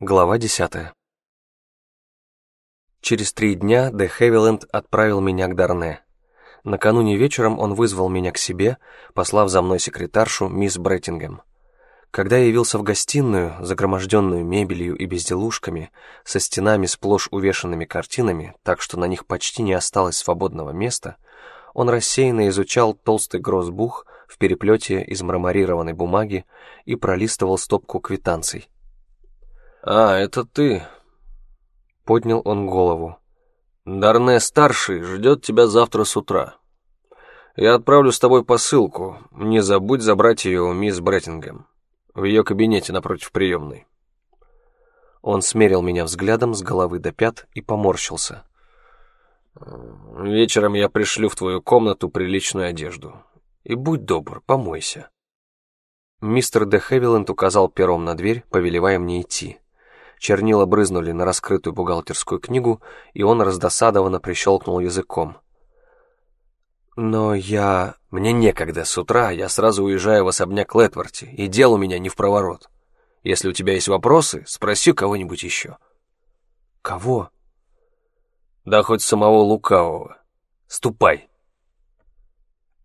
Глава десятая. Через три дня Де Хевиленд отправил меня к Дарне. Накануне вечером он вызвал меня к себе, послав за мной секретаршу мисс Бреттингем. Когда я явился в гостиную, загроможденную мебелью и безделушками, со стенами сплошь увешанными картинами, так что на них почти не осталось свободного места, он рассеянно изучал толстый грозбух в переплете из мраморированной бумаги и пролистывал стопку квитанций. «А, это ты», — поднял он голову. «Дарне-старший ждет тебя завтра с утра. Я отправлю с тобой посылку. Не забудь забрать ее у мисс Бреттингем в ее кабинете напротив приемной». Он смерил меня взглядом с головы до пят и поморщился. «Вечером я пришлю в твою комнату приличную одежду. И будь добр, помойся». Мистер де Хевиленд указал пером на дверь, повелевая мне идти. Чернила брызнули на раскрытую бухгалтерскую книгу, и он раздосадованно прищелкнул языком. «Но я... Мне некогда с утра, я сразу уезжаю в особняк Летворти, и дел у меня не в проворот. Если у тебя есть вопросы, спроси кого-нибудь еще». «Кого?» «Да хоть самого Лукавого. Ступай».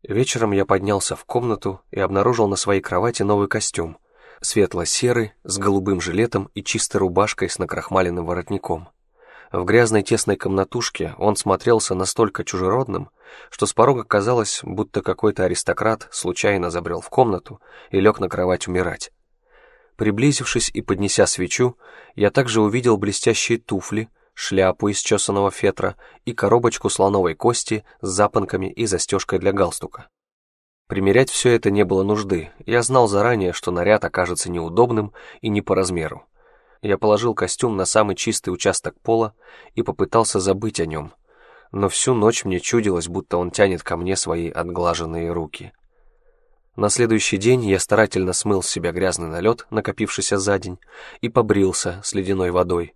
Вечером я поднялся в комнату и обнаружил на своей кровати новый костюм — светло-серый, с голубым жилетом и чистой рубашкой с накрахмаленным воротником. В грязной тесной комнатушке он смотрелся настолько чужеродным, что с порога казалось, будто какой-то аристократ случайно забрел в комнату и лег на кровать умирать. Приблизившись и поднеся свечу, я также увидел блестящие туфли, шляпу из чесаного фетра и коробочку слоновой кости с запонками и застежкой для галстука. Примерять все это не было нужды, я знал заранее, что наряд окажется неудобным и не по размеру. Я положил костюм на самый чистый участок пола и попытался забыть о нем, но всю ночь мне чудилось, будто он тянет ко мне свои отглаженные руки. На следующий день я старательно смыл с себя грязный налет, накопившийся за день, и побрился с ледяной водой.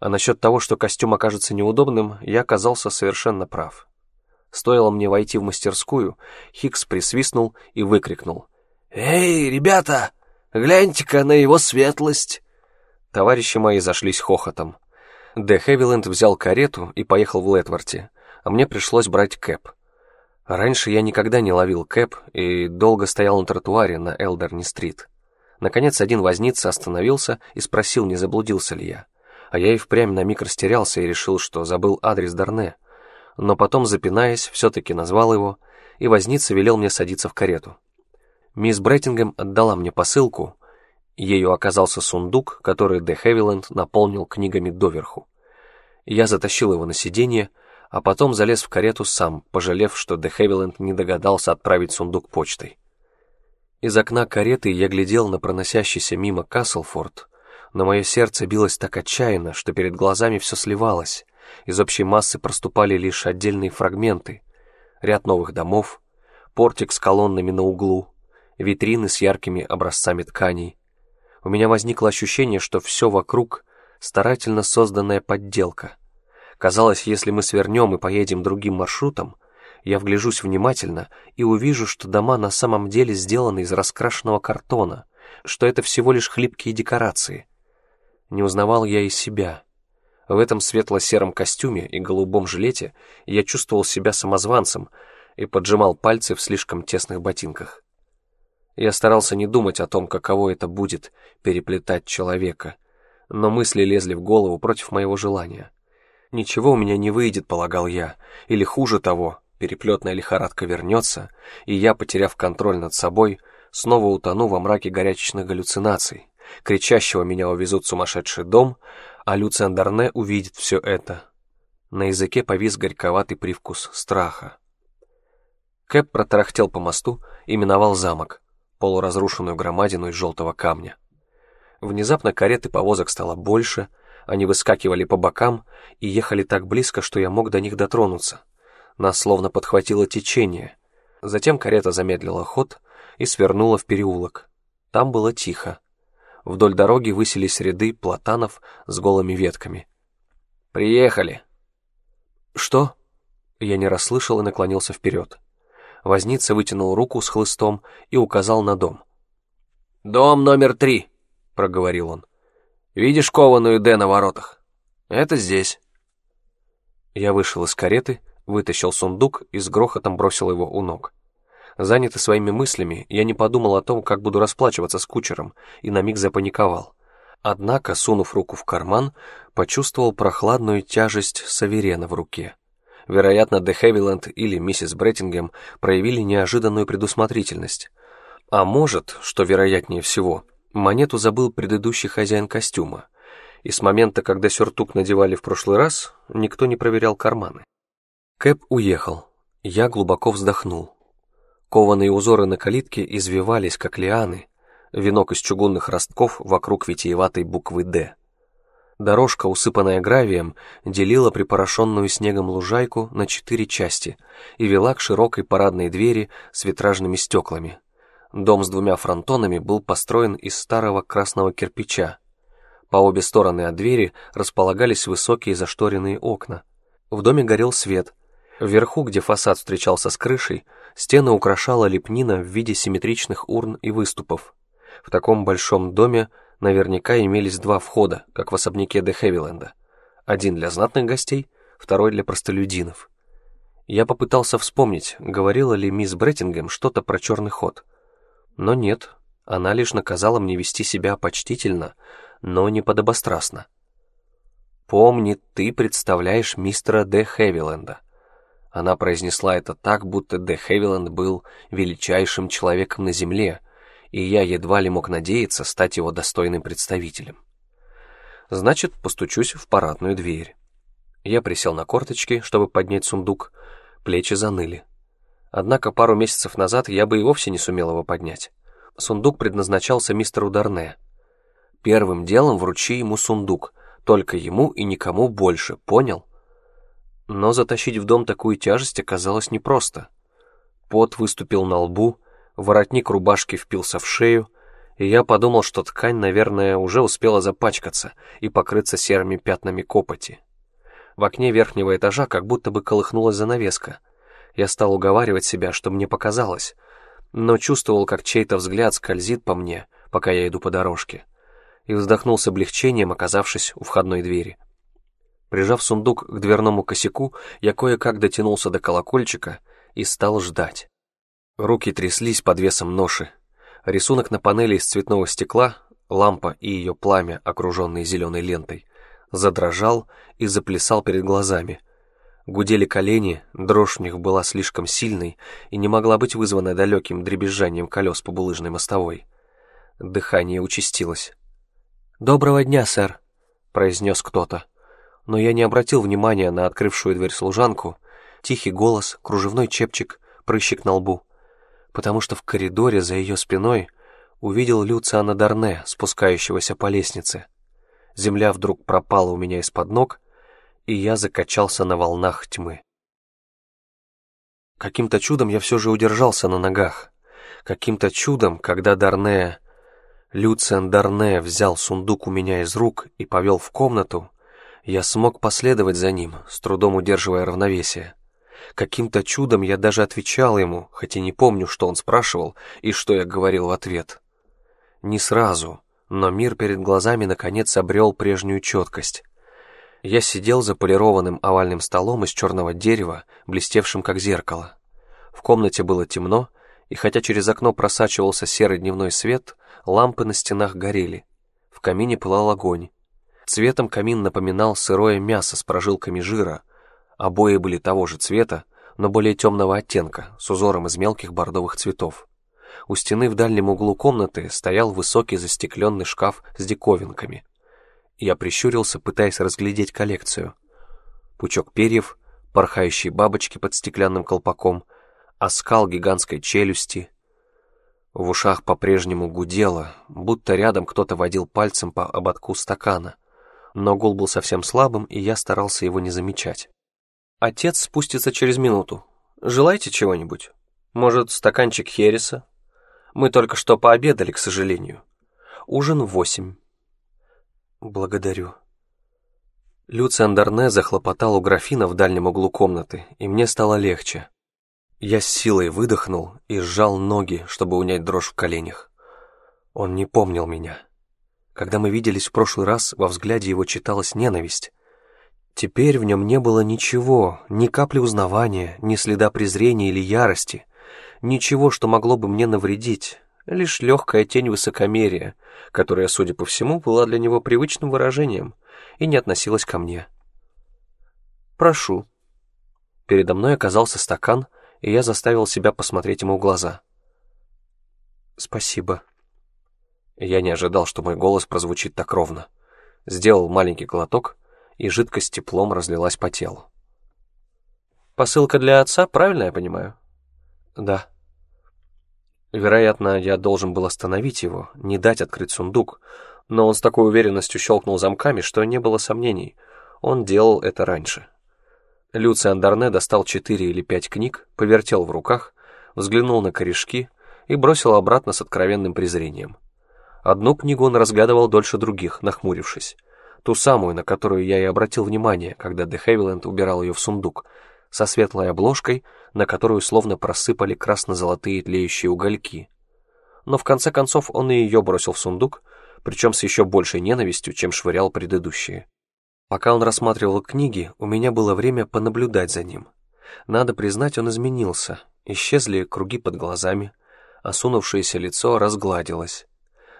А насчет того, что костюм окажется неудобным, я оказался совершенно прав. Стоило мне войти в мастерскую, Хикс присвистнул и выкрикнул. «Эй, ребята, гляньте-ка на его светлость!» Товарищи мои зашлись хохотом. Де Хевиленд взял карету и поехал в Летворте, а мне пришлось брать кэп. Раньше я никогда не ловил кэп и долго стоял на тротуаре на Элдерни-стрит. Наконец один возница остановился и спросил, не заблудился ли я. А я и впрямь на миг растерялся и решил, что забыл адрес Дарне но потом, запинаясь, все-таки назвал его, и возница велел мне садиться в карету. Мисс Бреттингем отдала мне посылку, ею оказался сундук, который Де Хевиленд наполнил книгами доверху. Я затащил его на сиденье, а потом залез в карету сам, пожалев, что Де Хевиленд не догадался отправить сундук почтой. Из окна кареты я глядел на проносящийся мимо Каслфорд, но мое сердце билось так отчаянно, что перед глазами все сливалось, из общей массы проступали лишь отдельные фрагменты. Ряд новых домов, портик с колоннами на углу, витрины с яркими образцами тканей. У меня возникло ощущение, что все вокруг — старательно созданная подделка. Казалось, если мы свернем и поедем другим маршрутом, я вгляжусь внимательно и увижу, что дома на самом деле сделаны из раскрашенного картона, что это всего лишь хлипкие декорации. Не узнавал я и себя. В этом светло-сером костюме и голубом жилете я чувствовал себя самозванцем и поджимал пальцы в слишком тесных ботинках. Я старался не думать о том, каково это будет переплетать человека, но мысли лезли в голову против моего желания. Ничего у меня не выйдет, полагал я, или хуже того, переплетная лихорадка вернется, и я, потеряв контроль над собой, снова утону во мраке горячечных галлюцинаций. Кричащего меня увезут в сумасшедший дом, а Люциан Дарне увидит все это. На языке повис горьковатый привкус страха. Кэп протарахтел по мосту и миновал замок, полуразрушенную громадину из желтого камня. Внезапно кареты повозок стало больше, они выскакивали по бокам и ехали так близко, что я мог до них дотронуться. Нас словно подхватило течение. Затем карета замедлила ход и свернула в переулок. Там было тихо. Вдоль дороги высились ряды платанов с голыми ветками. «Приехали!» «Что?» Я не расслышал и наклонился вперед. Возница вытянул руку с хлыстом и указал на дом. «Дом номер три», — проговорил он. Видишь кованую «Д» на воротах? Это здесь». Я вышел из кареты, вытащил сундук и с грохотом бросил его у ног. Занятый своими мыслями, я не подумал о том, как буду расплачиваться с кучером, и на миг запаниковал. Однако, сунув руку в карман, почувствовал прохладную тяжесть Саверена в руке. Вероятно, Де Хевиленд или миссис Бреттингем проявили неожиданную предусмотрительность. А может, что вероятнее всего, монету забыл предыдущий хозяин костюма, и с момента, когда сюртук надевали в прошлый раз, никто не проверял карманы. Кэп уехал. Я глубоко вздохнул. Кованые узоры на калитке извивались, как лианы, венок из чугунных ростков вокруг витиеватой буквы «Д». Дорожка, усыпанная гравием, делила припорошенную снегом лужайку на четыре части и вела к широкой парадной двери с витражными стеклами. Дом с двумя фронтонами был построен из старого красного кирпича. По обе стороны от двери располагались высокие зашторенные окна. В доме горел свет. Вверху, где фасад встречался с крышей, стены украшала лепнина в виде симметричных урн и выступов. В таком большом доме наверняка имелись два входа, как в особняке де Хевиленда. Один для знатных гостей, второй для простолюдинов. Я попытался вспомнить, говорила ли мисс Бреттингем что-то про черный ход. Но нет, она лишь наказала мне вести себя почтительно, но не подобострастно. «Помни, ты представляешь мистера де Хевиленда». Она произнесла это так, будто де Хевиленд был величайшим человеком на земле, и я едва ли мог надеяться стать его достойным представителем. Значит, постучусь в парадную дверь. Я присел на корточки, чтобы поднять сундук, плечи заныли. Однако пару месяцев назад я бы и вовсе не сумел его поднять. Сундук предназначался мистеру Дарне. Первым делом вручи ему сундук, только ему и никому больше, понял? Но затащить в дом такую тяжесть оказалось непросто. Пот выступил на лбу, воротник рубашки впился в шею, и я подумал, что ткань, наверное, уже успела запачкаться и покрыться серыми пятнами копоти. В окне верхнего этажа как будто бы колыхнулась занавеска. Я стал уговаривать себя, что мне показалось, но чувствовал, как чей-то взгляд скользит по мне, пока я иду по дорожке, и вздохнул с облегчением, оказавшись у входной двери. Прижав сундук к дверному косяку, я кое-как дотянулся до колокольчика и стал ждать. Руки тряслись под весом ноши. Рисунок на панели из цветного стекла, лампа и ее пламя, окруженные зеленой лентой, задрожал и заплясал перед глазами. Гудели колени, дрожь в них была слишком сильной и не могла быть вызвана далеким дребезжанием колес по булыжной мостовой. Дыхание участилось. «Доброго дня, сэр», — произнес кто-то. Но я не обратил внимания на открывшую дверь служанку, тихий голос, кружевной чепчик, прыщик на лбу — потому что в коридоре за ее спиной увидел Люциана Дарне, спускающегося по лестнице. Земля вдруг пропала у меня из-под ног, и я закачался на волнах тьмы. Каким-то чудом я все же удержался на ногах. Каким-то чудом, когда Дарне... Люциан Дарне взял сундук у меня из рук и повел в комнату, я смог последовать за ним, с трудом удерживая равновесие. Каким-то чудом я даже отвечал ему, хотя не помню, что он спрашивал и что я говорил в ответ. Не сразу, но мир перед глазами наконец обрел прежнюю четкость. Я сидел за полированным овальным столом из черного дерева, блестевшим как зеркало. В комнате было темно, и хотя через окно просачивался серый дневной свет, лампы на стенах горели. В камине пылал огонь. Цветом камин напоминал сырое мясо с прожилками жира — Обои были того же цвета, но более темного оттенка, с узором из мелких бордовых цветов. У стены в дальнем углу комнаты стоял высокий застекленный шкаф с диковинками. Я прищурился, пытаясь разглядеть коллекцию. Пучок перьев, порхающие бабочки под стеклянным колпаком, оскал гигантской челюсти. В ушах по-прежнему гудело, будто рядом кто-то водил пальцем по ободку стакана. Но гул был совсем слабым, и я старался его не замечать. Отец спустится через минуту. Желаете чего-нибудь? Может, стаканчик хереса? Мы только что пообедали, к сожалению. Ужин в восемь. Благодарю. Люциан Дарне захлопотал у графина в дальнем углу комнаты, и мне стало легче. Я с силой выдохнул и сжал ноги, чтобы унять дрожь в коленях. Он не помнил меня. Когда мы виделись в прошлый раз, во взгляде его читалась ненависть. Теперь в нем не было ничего, ни капли узнавания, ни следа презрения или ярости, ничего, что могло бы мне навредить, лишь легкая тень высокомерия, которая, судя по всему, была для него привычным выражением и не относилась ко мне. «Прошу». Передо мной оказался стакан, и я заставил себя посмотреть ему в глаза. «Спасибо». Я не ожидал, что мой голос прозвучит так ровно. Сделал маленький глоток, и жидкость теплом разлилась по телу. «Посылка для отца, правильно я понимаю?» «Да». Вероятно, я должен был остановить его, не дать открыть сундук, но он с такой уверенностью щелкнул замками, что не было сомнений. Он делал это раньше. Люциан Дарне достал четыре или пять книг, повертел в руках, взглянул на корешки и бросил обратно с откровенным презрением. Одну книгу он разглядывал дольше других, нахмурившись. Ту самую, на которую я и обратил внимание, когда Де Хевиленд убирал ее в сундук, со светлой обложкой, на которую словно просыпали красно-золотые тлеющие угольки. Но в конце концов он и ее бросил в сундук, причем с еще большей ненавистью, чем швырял предыдущие. Пока он рассматривал книги, у меня было время понаблюдать за ним. Надо признать, он изменился. Исчезли круги под глазами, осунувшееся лицо разгладилось.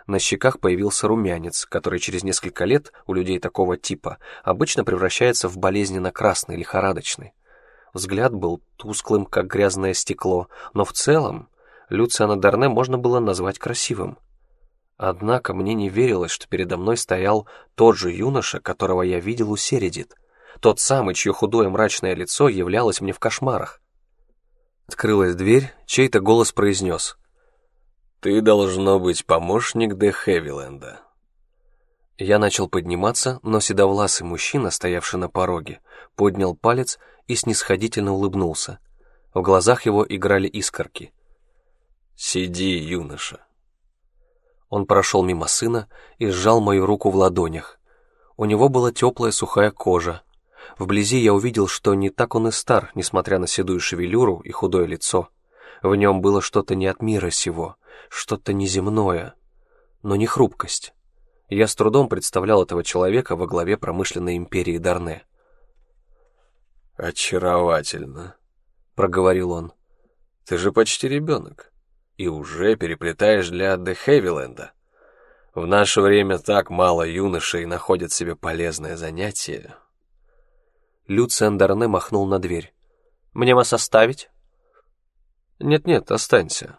На щеках появился румянец, который через несколько лет у людей такого типа обычно превращается в болезненно-красный, лихорадочный. Взгляд был тусклым, как грязное стекло, но в целом Люциана Дарне можно было назвать красивым. Однако мне не верилось, что передо мной стоял тот же юноша, которого я видел у Середит, тот самый, чье худое мрачное лицо являлось мне в кошмарах. Открылась дверь, чей-то голос произнес. «Ты должно быть помощник Де Хевиленда». Я начал подниматься, но седовласый мужчина, стоявший на пороге, поднял палец и снисходительно улыбнулся. В глазах его играли искорки. «Сиди, юноша». Он прошел мимо сына и сжал мою руку в ладонях. У него была теплая сухая кожа. Вблизи я увидел, что не так он и стар, несмотря на седую шевелюру и худое лицо. В нем было что-то не от мира сего, что-то неземное, но не хрупкость. Я с трудом представлял этого человека во главе промышленной империи Дарне. «Очаровательно», — проговорил он. «Ты же почти ребенок, и уже переплетаешь для Де Хевиленда. В наше время так мало юношей находят себе полезное занятие». Люциан Дарне махнул на дверь. «Мне вас оставить?» «Нет-нет, останься».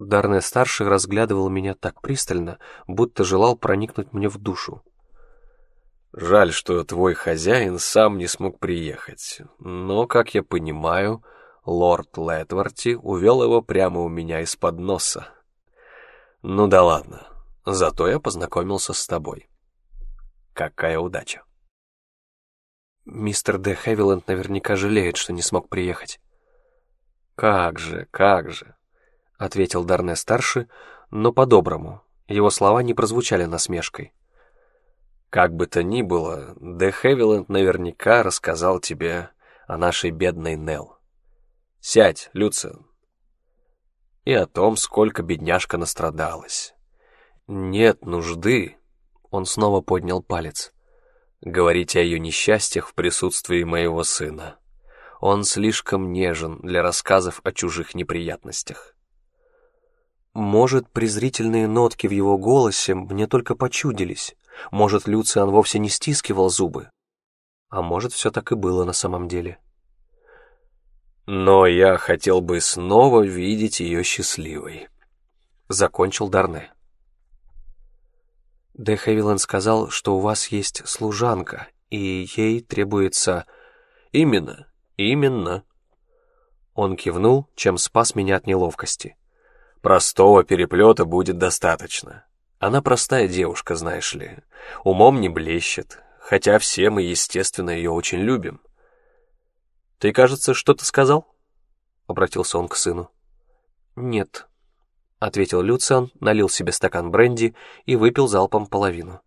Дарне-старший разглядывал меня так пристально, будто желал проникнуть мне в душу. Жаль, что твой хозяин сам не смог приехать, но, как я понимаю, лорд Летворти увел его прямо у меня из-под носа. Ну да ладно, зато я познакомился с тобой. Какая удача. Мистер Д. Хевиленд наверняка жалеет, что не смог приехать. «Как же, как же», — ответил Дарне-старший, но по-доброму. Его слова не прозвучали насмешкой. Как бы то ни было, Де Хевиленд наверняка рассказал тебе о нашей бедной Нел. Сядь, Люциан. И о том, сколько бедняжка настрадалась. Нет нужды, он снова поднял палец, говорить о ее несчастьях в присутствии моего сына. Он слишком нежен для рассказов о чужих неприятностях. Может, презрительные нотки в его голосе мне только почудились. Может, Люциан вовсе не стискивал зубы. А может, все так и было на самом деле. Но я хотел бы снова видеть ее счастливой. Закончил Дарне. Де сказал, что у вас есть служанка, и ей требуется... Именно, именно. Он кивнул, чем спас меня от неловкости. Простого переплета будет достаточно. Она простая девушка, знаешь ли. Умом не блещет, хотя все мы, естественно, ее очень любим. «Ты, кажется, что-то сказал?» — обратился он к сыну. «Нет», — ответил Люциан, налил себе стакан бренди и выпил залпом половину.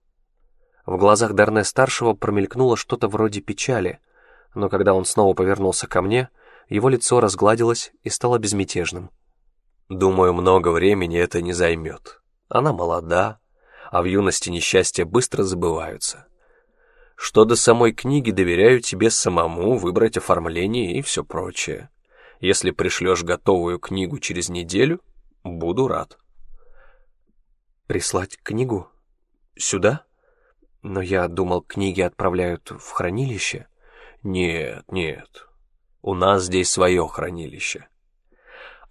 В глазах Дарне-старшего промелькнуло что-то вроде печали, но когда он снова повернулся ко мне, его лицо разгладилось и стало безмятежным. «Думаю, много времени это не займет», она молода, а в юности несчастья быстро забываются. Что до самой книги, доверяю тебе самому выбрать оформление и все прочее. Если пришлешь готовую книгу через неделю, буду рад. Прислать книгу? Сюда? Но я думал, книги отправляют в хранилище. Нет, нет. У нас здесь свое хранилище.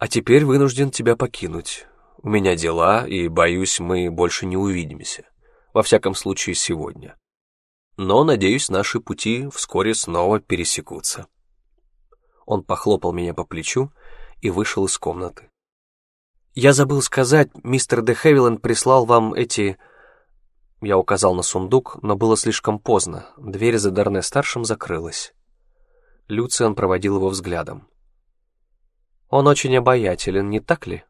А теперь вынужден тебя покинуть. У меня дела, и, боюсь, мы больше не увидимся. Во всяком случае, сегодня. Но, надеюсь, наши пути вскоре снова пересекутся. Он похлопал меня по плечу и вышел из комнаты. «Я забыл сказать, мистер де Хевиленд прислал вам эти...» Я указал на сундук, но было слишком поздно. Дверь за Дарне-старшим закрылась. Люциан проводил его взглядом. «Он очень обаятелен, не так ли?»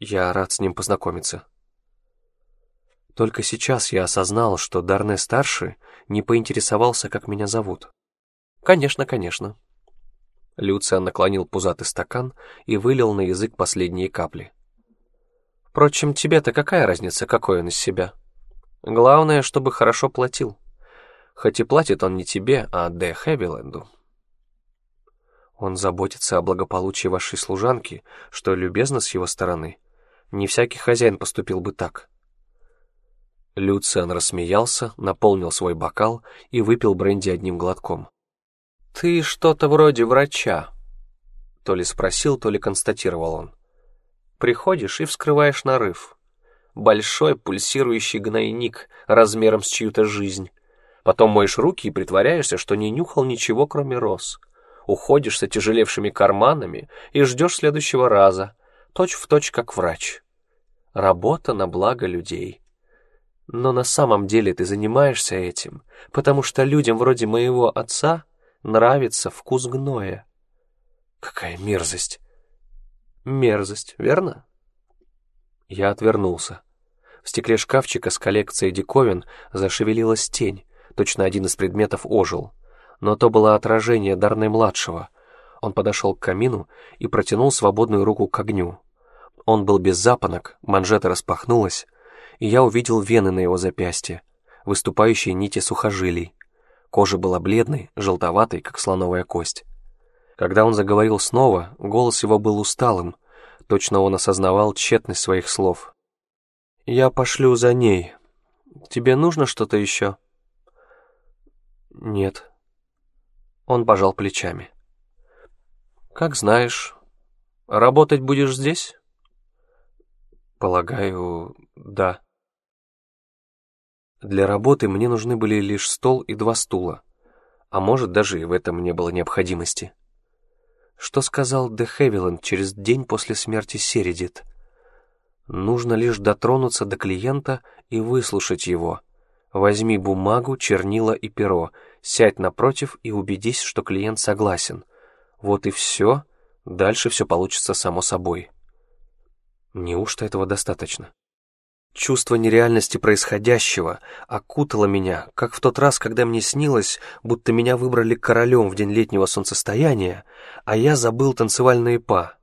«Я рад с ним познакомиться». Только сейчас я осознал, что Дарне-старший не поинтересовался, как меня зовут. «Конечно, конечно». Люциан наклонил пузатый стакан и вылил на язык последние капли. Впрочем, тебе-то какая разница, какой он из себя? Главное, чтобы хорошо платил. Хоть и платит он не тебе, а Де Хэвиленду. Он заботится о благополучии вашей служанки, что любезно с его стороны. Не всякий хозяин поступил бы так. Люциан рассмеялся, наполнил свой бокал и выпил бренди одним глотком. «Ты что-то вроде врача», — то ли спросил, то ли констатировал он. Приходишь и вскрываешь нарыв. Большой пульсирующий гнойник размером с чью-то жизнь. Потом моешь руки и притворяешься, что не нюхал ничего, кроме роз. Уходишь с отяжелевшими карманами и ждешь следующего раза, точь в точь как врач. Работа на благо людей. Но на самом деле ты занимаешься этим, потому что людям вроде моего отца нравится вкус гноя. Какая мерзость! Мерзость, верно? Я отвернулся. В стекле шкафчика с коллекцией диковин зашевелилась тень, точно один из предметов ожил. Но то было отражение Дарной-младшего. Он подошел к камину и протянул свободную руку к огню. Он был без запонок, манжета распахнулась, и я увидел вены на его запястье, выступающие нити сухожилий. Кожа была бледной, желтоватой, как слоновая кость. Когда он заговорил снова, голос его был усталым, точно он осознавал тщетность своих слов. «Я пошлю за ней. Тебе нужно что-то еще?» «Нет». Он пожал плечами. «Как знаешь. Работать будешь здесь?» «Полагаю, да». Для работы мне нужны были лишь стол и два стула, а может, даже и в этом не было необходимости. Что сказал Де Хевиленд через день после смерти Середит? Нужно лишь дотронуться до клиента и выслушать его. Возьми бумагу, чернила и перо, сядь напротив и убедись, что клиент согласен. Вот и все, дальше все получится само собой. Неужто этого достаточно? Чувство нереальности происходящего окутало меня, как в тот раз, когда мне снилось, будто меня выбрали королем в день летнего солнцестояния, а я забыл танцевальные па.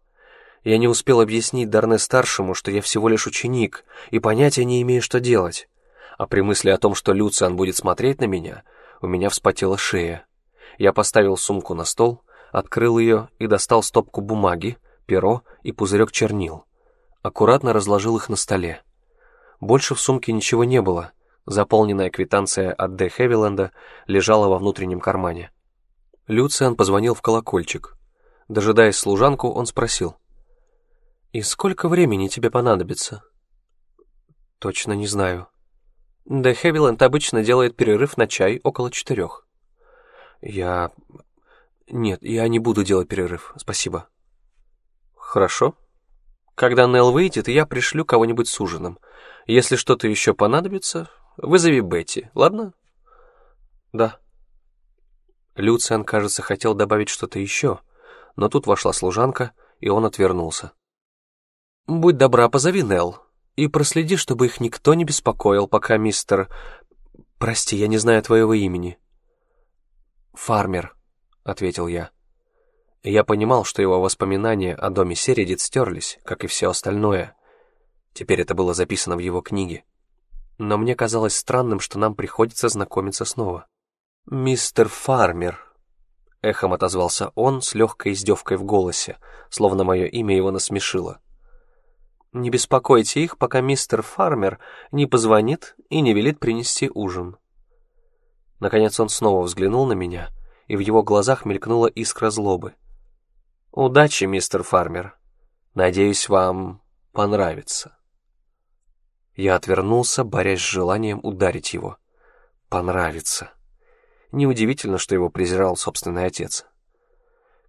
Я не успел объяснить Дарне-старшему, что я всего лишь ученик, и понятия не имею, что делать. А при мысли о том, что Люциан будет смотреть на меня, у меня вспотела шея. Я поставил сумку на стол, открыл ее и достал стопку бумаги, перо и пузырек чернил. Аккуратно разложил их на столе. Больше в сумке ничего не было. Заполненная квитанция от Д. Хевиленда лежала во внутреннем кармане. Люциан позвонил в колокольчик. Дожидаясь служанку, он спросил. «И сколько времени тебе понадобится?» «Точно не знаю». Д. Хевиленд обычно делает перерыв на чай около четырех. «Я... Нет, я не буду делать перерыв, спасибо». «Хорошо. Когда Нелл выйдет, я пришлю кого-нибудь с ужином. Если что-то еще понадобится, вызови Бетти, ладно? Да. Люциан, кажется, хотел добавить что-то еще, но тут вошла служанка, и он отвернулся. Будь добра, позови Нелл и проследи, чтобы их никто не беспокоил, пока мистер... Прости, я не знаю твоего имени. Фармер, ответил я. Я понимал, что его воспоминания о доме Середит стерлись, как и все остальное — Теперь это было записано в его книге. Но мне казалось странным, что нам приходится знакомиться снова. «Мистер Фармер», — эхом отозвался он с легкой издевкой в голосе, словно мое имя его насмешило. «Не беспокойте их, пока мистер Фармер не позвонит и не велит принести ужин». Наконец он снова взглянул на меня, и в его глазах мелькнула искра злобы. «Удачи, мистер Фармер. Надеюсь, вам понравится». Я отвернулся, борясь с желанием ударить его. Понравится. Неудивительно, что его презирал собственный отец.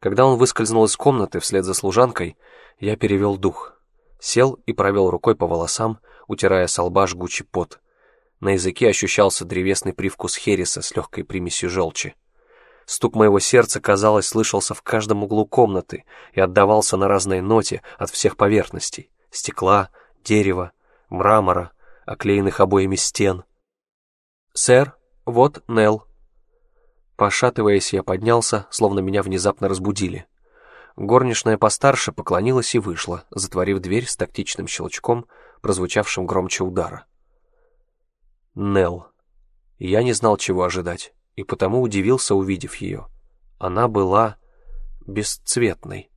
Когда он выскользнул из комнаты вслед за служанкой, я перевел дух. Сел и провел рукой по волосам, утирая с лба жгучий пот. На языке ощущался древесный привкус хереса с легкой примесью желчи. Стук моего сердца, казалось, слышался в каждом углу комнаты и отдавался на разной ноте от всех поверхностей — стекла, дерева, мрамора, оклеенных обоями стен. «Сэр, вот Нелл». Пошатываясь, я поднялся, словно меня внезапно разбудили. Горничная постарше поклонилась и вышла, затворив дверь с тактичным щелчком, прозвучавшим громче удара. Нелл. Я не знал, чего ожидать, и потому удивился, увидев ее. Она была бесцветной.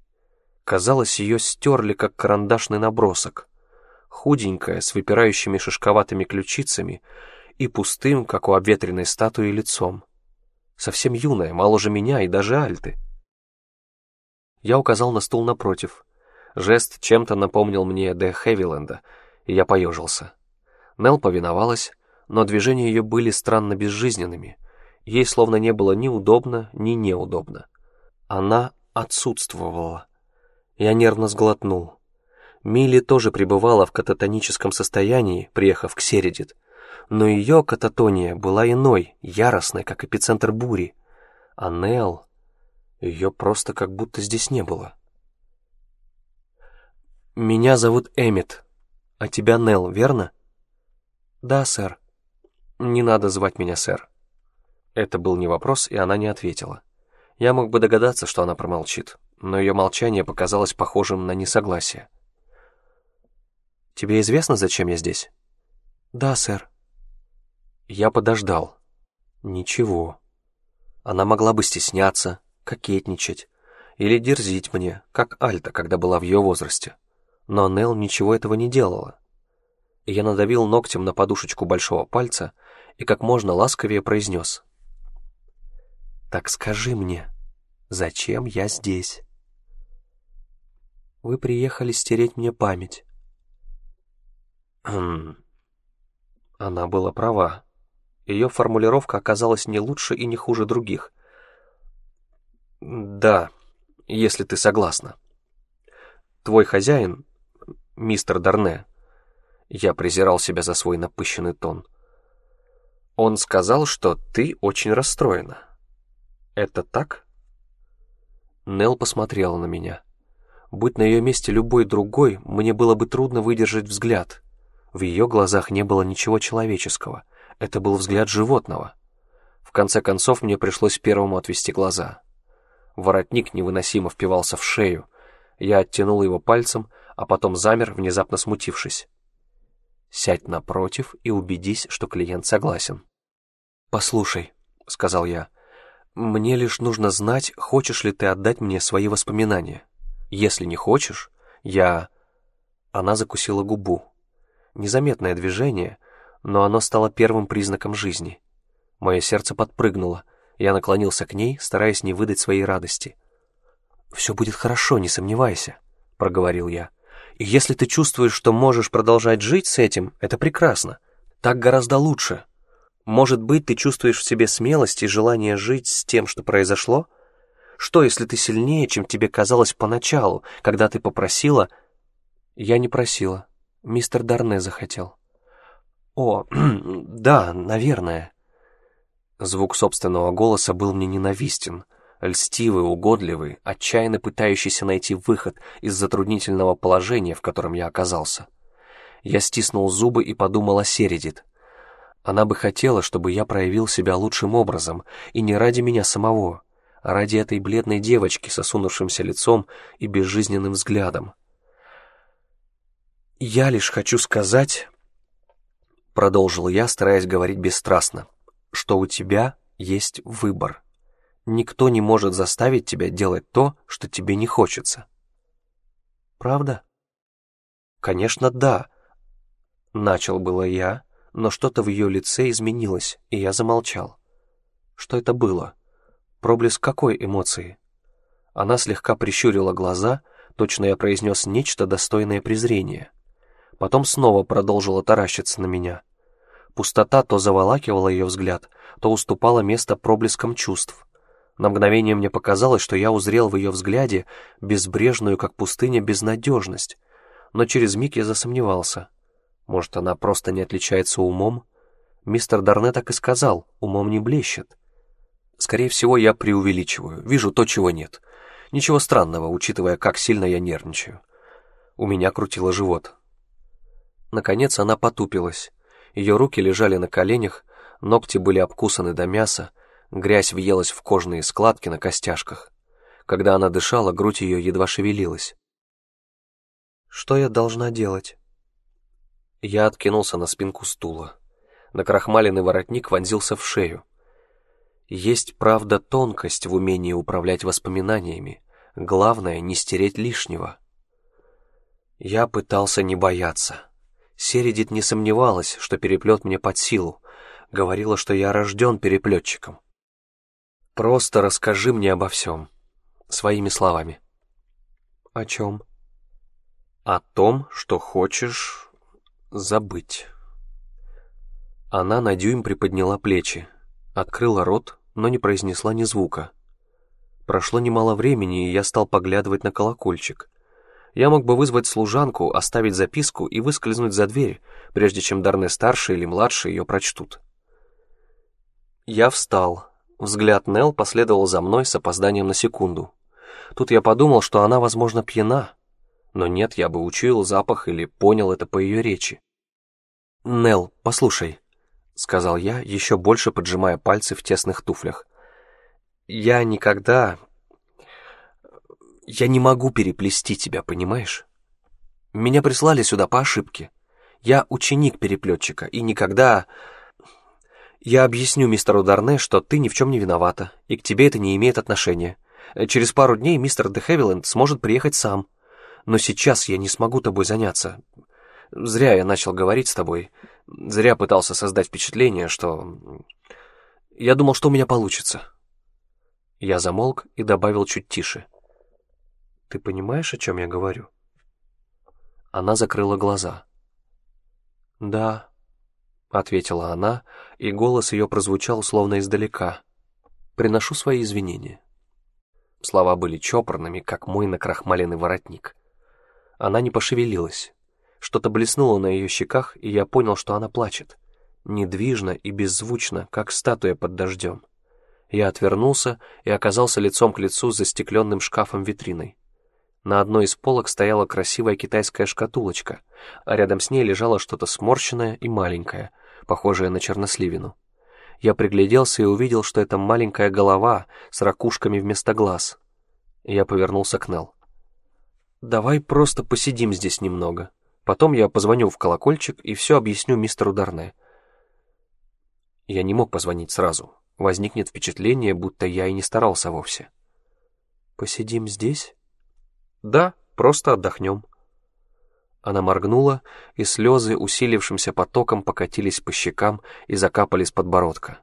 Казалось, ее стерли, как карандашный набросок худенькая, с выпирающими шишковатыми ключицами и пустым, как у обветренной статуи, лицом. Совсем юная, моложе меня и даже Альты. Я указал на стул напротив. Жест чем-то напомнил мне Де Хевиленда, и я поежился. Нел повиновалась, но движения ее были странно безжизненными. Ей словно не было ни удобно, ни неудобно. Она отсутствовала. Я нервно сглотнул. Милли тоже пребывала в кататоническом состоянии, приехав к Середит. Но ее кататония была иной, яростной, как эпицентр бури. А Нел... Ее просто как будто здесь не было. «Меня зовут Эмит, а тебя Нел, верно?» «Да, сэр». «Не надо звать меня сэр». Это был не вопрос, и она не ответила. Я мог бы догадаться, что она промолчит, но ее молчание показалось похожим на несогласие. Тебе известно, зачем я здесь?» «Да, сэр». Я подождал. Ничего. Она могла бы стесняться, кокетничать или дерзить мне, как Альта, когда была в ее возрасте. Но Нел ничего этого не делала. Я надавил ногтем на подушечку большого пальца и как можно ласковее произнес. «Так скажи мне, зачем я здесь?» «Вы приехали стереть мне память. Хм. Она была права. Ее формулировка оказалась не лучше и не хуже других. Да, если ты согласна. Твой хозяин, мистер Дарне, я презирал себя за свой напыщенный тон. Он сказал, что ты очень расстроена. Это так? Нел посмотрела на меня. Будь на ее месте любой другой, мне было бы трудно выдержать взгляд — в ее глазах не было ничего человеческого. Это был взгляд животного. В конце концов, мне пришлось первому отвести глаза. Воротник невыносимо впивался в шею. Я оттянул его пальцем, а потом замер, внезапно смутившись. «Сядь напротив и убедись, что клиент согласен». «Послушай», — сказал я, — «мне лишь нужно знать, хочешь ли ты отдать мне свои воспоминания. Если не хочешь, я...» Она закусила губу. Незаметное движение, но оно стало первым признаком жизни. Мое сердце подпрыгнуло, я наклонился к ней, стараясь не выдать своей радости. «Все будет хорошо, не сомневайся», — проговорил я. «И если ты чувствуешь, что можешь продолжать жить с этим, это прекрасно. Так гораздо лучше. Может быть, ты чувствуешь в себе смелость и желание жить с тем, что произошло? Что, если ты сильнее, чем тебе казалось поначалу, когда ты попросила...» «Я не просила», Мистер Дарне захотел. О, да, наверное. Звук собственного голоса был мне ненавистен. Льстивый, угодливый, отчаянно пытающийся найти выход из затруднительного положения, в котором я оказался. Я стиснул зубы и подумал о Середит. Она бы хотела, чтобы я проявил себя лучшим образом, и не ради меня самого, а ради этой бледной девочки с осунувшимся лицом и безжизненным взглядом. «Я лишь хочу сказать...» Продолжил я, стараясь говорить бесстрастно, что у тебя есть выбор. Никто не может заставить тебя делать то, что тебе не хочется. Правда? Конечно, да. Начал было я, но что-то в ее лице изменилось, и я замолчал. Что это было? Проблеск какой эмоции? Она слегка прищурила глаза, точно я произнес нечто достойное презрения. Потом снова продолжила таращиться на меня. Пустота то заволакивала ее взгляд, то уступала место проблескам чувств. На мгновение мне показалось, что я узрел в ее взгляде безбрежную, как пустыня, безнадежность, но через миг я засомневался. Может, она просто не отличается умом? Мистер Дарне так и сказал, умом не блещет. Скорее всего, я преувеличиваю, вижу то, чего нет. Ничего странного, учитывая, как сильно я нервничаю. У меня крутило живот. Наконец она потупилась. Ее руки лежали на коленях, ногти были обкусаны до мяса, грязь въелась в кожные складки на костяшках. Когда она дышала, грудь ее едва шевелилась. «Что я должна делать?» Я откинулся на спинку стула. Накрахмаленный воротник вонзился в шею. Есть, правда, тонкость в умении управлять воспоминаниями. Главное — не стереть лишнего. Я пытался не бояться. Середит не сомневалась, что переплет мне под силу. Говорила, что я рожден переплетчиком. Просто расскажи мне обо всем. Своими словами. О чем? О том, что хочешь забыть. Она на дюйм приподняла плечи, открыла рот, но не произнесла ни звука. Прошло немало времени, и я стал поглядывать на колокольчик. Я мог бы вызвать служанку, оставить записку и выскользнуть за дверь, прежде чем Дарне-старший или младший ее прочтут. Я встал. Взгляд Нел последовал за мной с опозданием на секунду. Тут я подумал, что она, возможно, пьяна. Но нет, я бы учуял запах или понял это по ее речи. Нел, послушай», — сказал я, еще больше поджимая пальцы в тесных туфлях. «Я никогда, я не могу переплести тебя, понимаешь? Меня прислали сюда по ошибке. Я ученик-переплетчика, и никогда... Я объясню мистеру Дарне, что ты ни в чем не виновата, и к тебе это не имеет отношения. Через пару дней мистер де Хевиленд сможет приехать сам. Но сейчас я не смогу тобой заняться. Зря я начал говорить с тобой. Зря пытался создать впечатление, что... Я думал, что у меня получится. Я замолк и добавил чуть тише. Ты понимаешь, о чем я говорю?» Она закрыла глаза. «Да», — ответила она, и голос ее прозвучал словно издалека. «Приношу свои извинения». Слова были чопорными, как мой накрахмаленный воротник. Она не пошевелилась. Что-то блеснуло на ее щеках, и я понял, что она плачет. Недвижно и беззвучно, как статуя под дождем. Я отвернулся и оказался лицом к лицу с застекленным шкафом-витриной. На одной из полок стояла красивая китайская шкатулочка, а рядом с ней лежало что-то сморщенное и маленькое, похожее на черносливину. Я пригляделся и увидел, что это маленькая голова с ракушками вместо глаз. Я повернулся к Нел. «Давай просто посидим здесь немного. Потом я позвоню в колокольчик и все объясню мистеру Дарне». Я не мог позвонить сразу. Возникнет впечатление, будто я и не старался вовсе. «Посидим здесь?» «Да, просто отдохнем». Она моргнула, и слезы усилившимся потоком покатились по щекам и закапали с подбородка.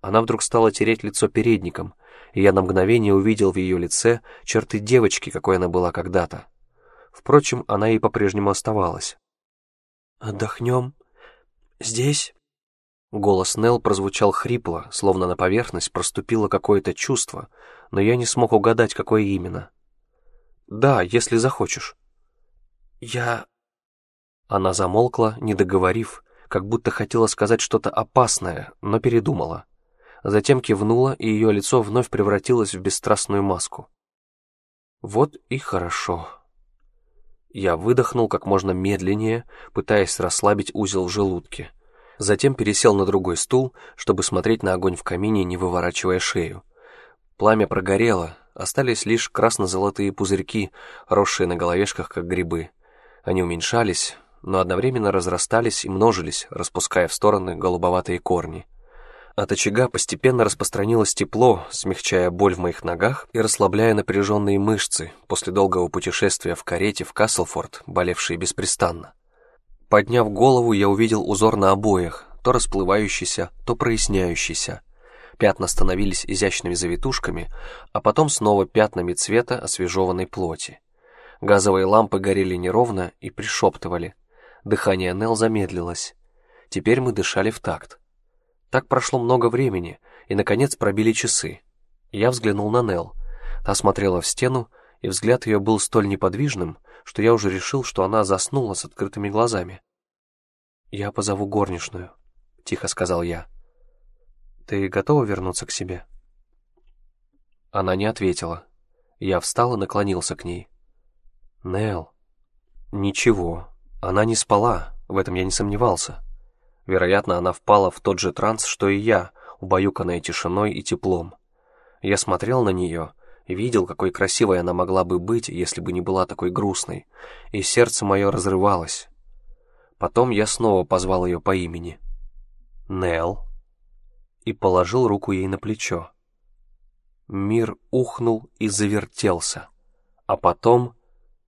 Она вдруг стала тереть лицо передником, и я на мгновение увидел в ее лице черты девочки, какой она была когда-то. Впрочем, она и по-прежнему оставалась. «Отдохнем? Здесь?» Голос Нелл прозвучал хрипло, словно на поверхность проступило какое-то чувство, но я не смог угадать, какое именно. Да, если захочешь. Я... Она замолкла, не договорив, как будто хотела сказать что-то опасное, но передумала. Затем кивнула, и ее лицо вновь превратилось в бесстрастную маску. Вот и хорошо. Я выдохнул как можно медленнее, пытаясь расслабить узел в желудке. Затем пересел на другой стул, чтобы смотреть на огонь в камине, не выворачивая шею. Пламя прогорело, Остались лишь красно-золотые пузырьки, росшие на головешках, как грибы. Они уменьшались, но одновременно разрастались и множились, распуская в стороны голубоватые корни. От очага постепенно распространилось тепло, смягчая боль в моих ногах и расслабляя напряженные мышцы после долгого путешествия в карете в Каслфорд, болевшие беспрестанно. Подняв голову, я увидел узор на обоях, то расплывающийся, то проясняющийся. Пятна становились изящными завитушками, а потом снова пятнами цвета освежеванной плоти. Газовые лампы горели неровно и пришептывали. Дыхание Нел замедлилось. Теперь мы дышали в такт. Так прошло много времени, и, наконец, пробили часы. Я взглянул на Нел. Та смотрела в стену, и взгляд ее был столь неподвижным, что я уже решил, что она заснула с открытыми глазами. «Я позову горничную», — тихо сказал я. «Ты готова вернуться к себе?» Она не ответила. Я встал и наклонился к ней. Нел. Ничего, она не спала, в этом я не сомневался. Вероятно, она впала в тот же транс, что и я, убаюканная тишиной и теплом. Я смотрел на нее видел, какой красивой она могла бы быть, если бы не была такой грустной, и сердце мое разрывалось. Потом я снова позвал ее по имени. Нел. И положил руку ей на плечо. Мир ухнул и завертелся, а потом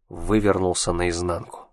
вывернулся наизнанку.